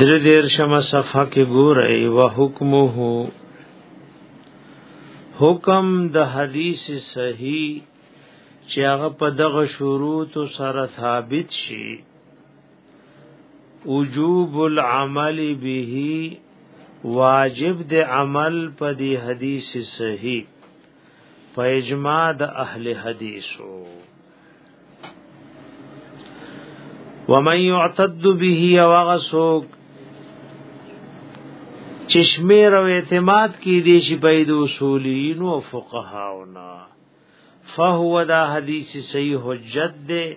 در دیر شمه صفحه کې ګورئ و حکمه حکم د حدیث صحیح چې هغه په دغه شروط سره ثابت شي وجوب العمل به واجب د عمل په دی حدیث صحیح په اجماع د اهل حدیثو ومن يعتد به وغسوک چشمه رو اعتماد کی دی شي په د اصولین او فقهاونا فهو دا حدیث صحیح حجت ده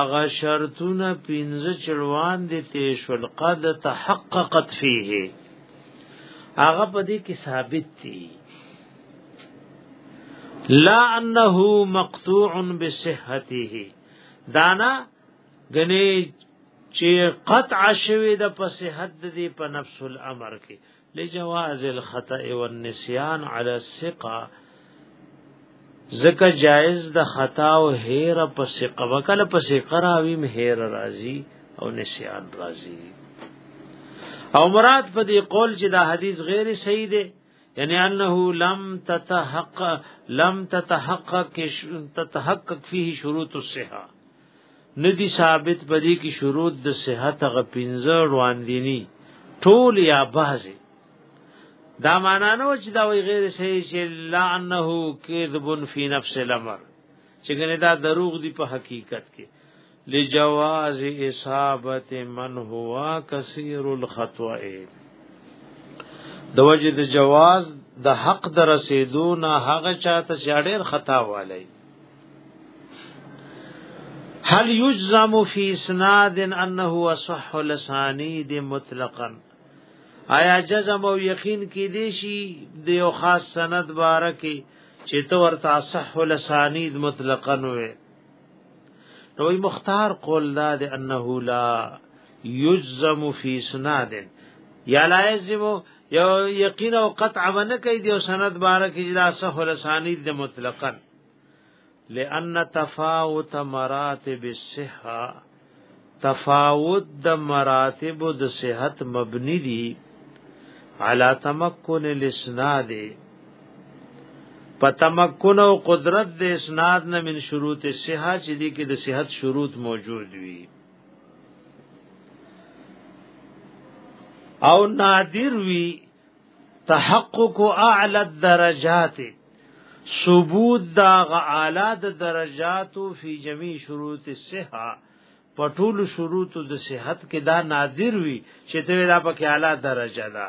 اغه شرطونه پنځه چړوان دي ته شول قد تحققت فيه اغه په دې کې ثابت دي لا انه مقطوع بصحته دانا غني چې قطع شوی د په صحت دې په نفس الامر کې لجواز الخطأ والنسيان على الثقه زکه جائز د خطا او هیر په ثقه وکله په ثقه راویم هیر راضی او نسیان راضی او مراد په دې قول چې دا حدیث غیر صحیح دی یعنی انه لم تتحقق لم تتحقق تتحقق فيه شروط الصحه ندی ثابت پدې کې شروط د صحت غ پنځه رواندینی ټول یا بعضی دا معنا نه چې دا وی غیر صحیح چې لا انه کذب فی نفس الامر چې ګنې دا دروغ دی په حقیقت کې لجواز اصابت من هوا کثیر الخطوئ د وجه د جواز د حق در رسیدو نه هغه چاته چې ډېر خطا والی هل یجزم فی اسناد انه صح لسانید مطلقا آیا جزم او یقین کې دی شي د یو خاص سند باره کې چې تو ورته صح لسانید مطلقا وي نو مختار قول دا د انه لا یجزم فی اسناد یا لا یجزم یو یقین او قطع ونه کوي دی سند بار کې جدا صح لسانی د مطلقاً لئن تفاوت مراتب الصحه تفاوت د مراتب د صحت مبني دي على تمكن الاسناد په تمکن او قدرت د اسناد نه من شروط صحه چې دي کې د صحت شروط موجود وي او نادر وی تحقق اعلى الدرجات ثبوت دا اعلی د درجاتو فی جميع شروط الصحه پټول شروط د صحت کې دا نادر وی چې دا پکې اعلی درجه ده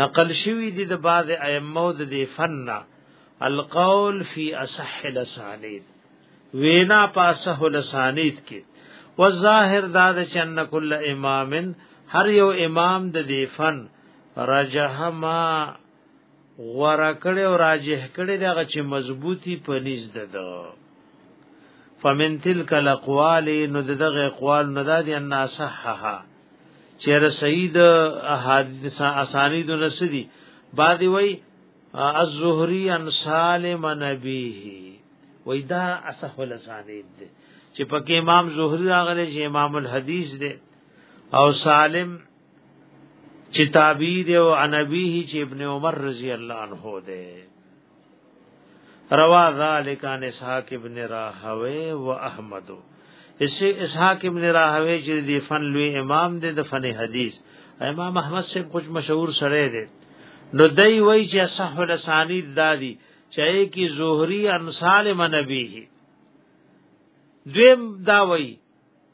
نقل شوی دی د بعض ائمه د دی فن القول فی اصح لسانید وینا پاسه لسانید کې والظاهر دا چې ان کل امام هر یو امام د دی فن رجح ما غورا کړي او راجح کړي دغه چې مضبوطی په نږد ده فمن تلک الاقوال نو دغه اقوال نه ده ان صحها چیر سید احادیث اسانی دو نسدی بعدی وی الزهری ان سالم نبیه وی دا اصح الاسانید دی چې پکې امام زهری راغلی چې امام الحدیث دی او سالم چې تابعی دی او انبیه چې ابن عمر رضی الله عنه دی روا ذالک عن اسحاق ابن راهوی و احمد اسی اسحاق ابن راهوی چې دی فن لوی امام دی د فن حدیث امام احمد سے کچھ مشهور سره دی نو دای وای چې صح الاسانید دادی چاہے کی زہری انصال منبیه دویم دا وای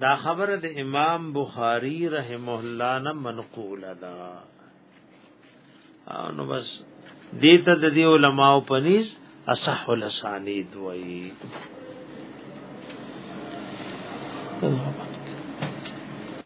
دا خبر د امام بخاری رحمه الله نه منقول ده او نو بس دیتا د دی علماء پنیز اصح الاسانید وئی